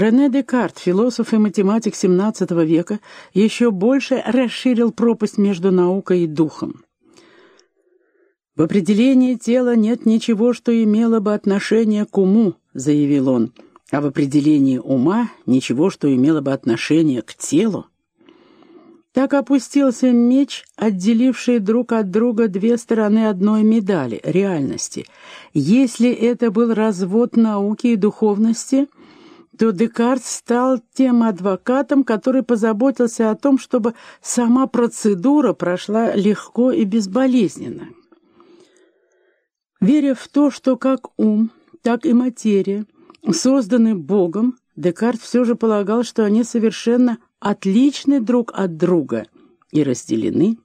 Рене Декарт, философ и математик XVII века, еще больше расширил пропасть между наукой и духом. «В определении тела нет ничего, что имело бы отношение к уму», — заявил он, «а в определении ума ничего, что имело бы отношение к телу». Так опустился меч, отделивший друг от друга две стороны одной медали — реальности. Если это был развод науки и духовности — то Декарт стал тем адвокатом, который позаботился о том, чтобы сама процедура прошла легко и безболезненно. Веря в то, что как ум, так и материя созданы Богом, Декарт все же полагал, что они совершенно отличны друг от друга и разделены.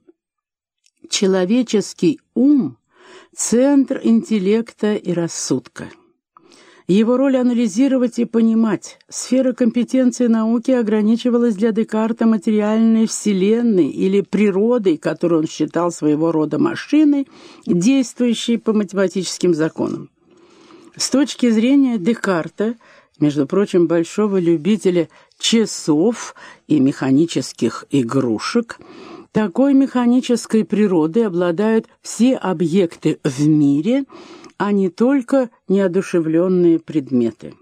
Человеческий ум — центр интеллекта и рассудка. Его роль анализировать и понимать. Сфера компетенции науки ограничивалась для Декарта материальной вселенной или природой, которую он считал своего рода машиной, действующей по математическим законам. С точки зрения Декарта, между прочим, большого любителя часов и механических игрушек, такой механической природой обладают все объекты в мире – а не только неодушевленные предметы.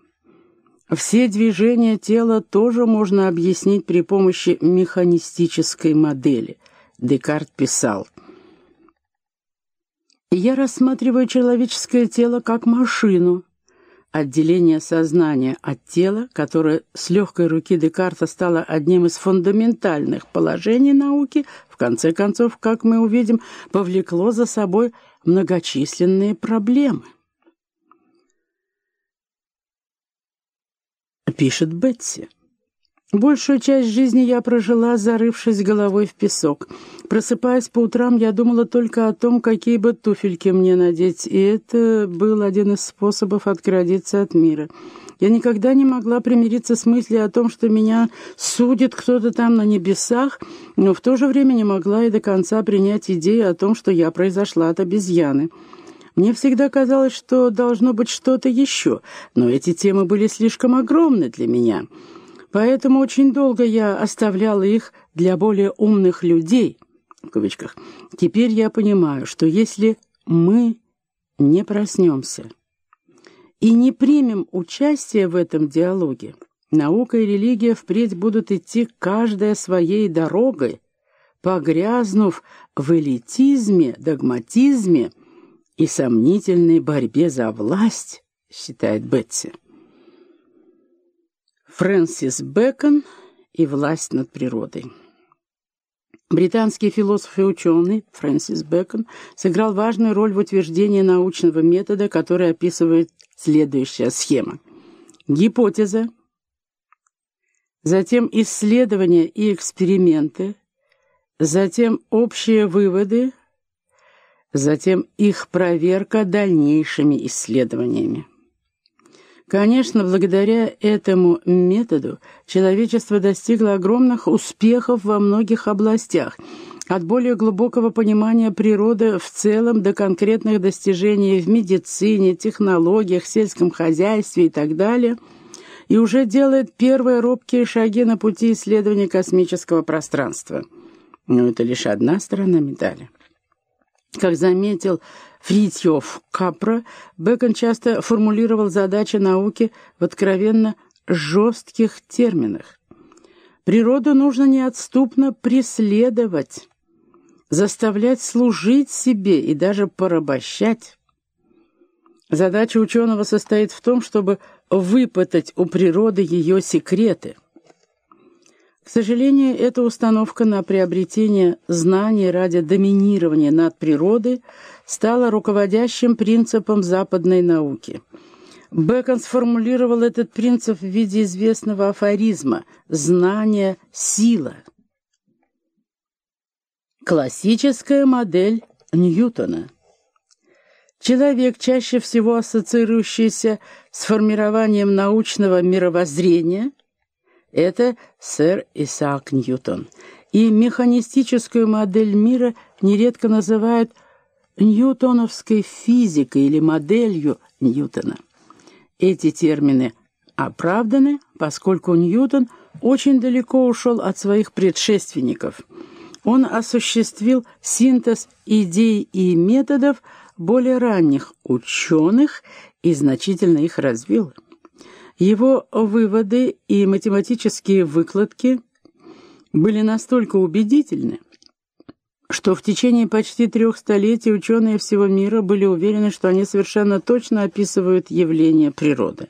Все движения тела тоже можно объяснить при помощи механистической модели. Декарт писал «Я рассматриваю человеческое тело как машину, отделение сознания от тела, которое с легкой руки Декарта стало одним из фундаментальных положений науки, в конце концов, как мы увидим, повлекло за собой многочисленные проблемы. Пишет Бетси. Большую часть жизни я прожила, зарывшись головой в песок. Просыпаясь по утрам, я думала только о том, какие бы туфельки мне надеть, и это был один из способов отгородиться от мира. Я никогда не могла примириться с мыслью о том, что меня судит кто-то там на небесах, но в то же время не могла и до конца принять идею о том, что я произошла от обезьяны. Мне всегда казалось, что должно быть что-то еще, но эти темы были слишком огромны для меня». Поэтому очень долго я оставляла их для более умных людей, в кавычках. Теперь я понимаю, что если мы не проснемся и не примем участие в этом диалоге, наука и религия впредь будут идти каждая своей дорогой, погрязнув в элитизме, догматизме и сомнительной борьбе за власть, считает Бетси. Фрэнсис Бэкон и власть над природой. Британский философ и ученый Фрэнсис Бэкон сыграл важную роль в утверждении научного метода, который описывает следующая схема. Гипотеза, затем исследования и эксперименты, затем общие выводы, затем их проверка дальнейшими исследованиями. Конечно, благодаря этому методу человечество достигло огромных успехов во многих областях, от более глубокого понимания природы в целом до конкретных достижений в медицине, технологиях, сельском хозяйстве и так далее, и уже делает первые робкие шаги на пути исследования космического пространства. Но это лишь одна сторона медали. Как заметил Фритьев Капра, Бекон часто формулировал задачи науки в откровенно жестких терминах. Природу нужно неотступно преследовать, заставлять служить себе и даже порабощать. Задача ученого состоит в том, чтобы выпытать у природы ее секреты. К сожалению, эта установка на приобретение знаний ради доминирования над природой – стала руководящим принципом западной науки. Бэкон сформулировал этот принцип в виде известного афоризма «знание – сила». Классическая модель Ньютона. Человек, чаще всего ассоциирующийся с формированием научного мировоззрения, это сэр Исаак Ньютон. И механистическую модель мира нередко называют ньютоновской физикой или моделью Ньютона. Эти термины оправданы, поскольку Ньютон очень далеко ушел от своих предшественников. Он осуществил синтез идей и методов более ранних ученых и значительно их развил. Его выводы и математические выкладки были настолько убедительны, что в течение почти трех столетий ученые всего мира были уверены, что они совершенно точно описывают явления природы.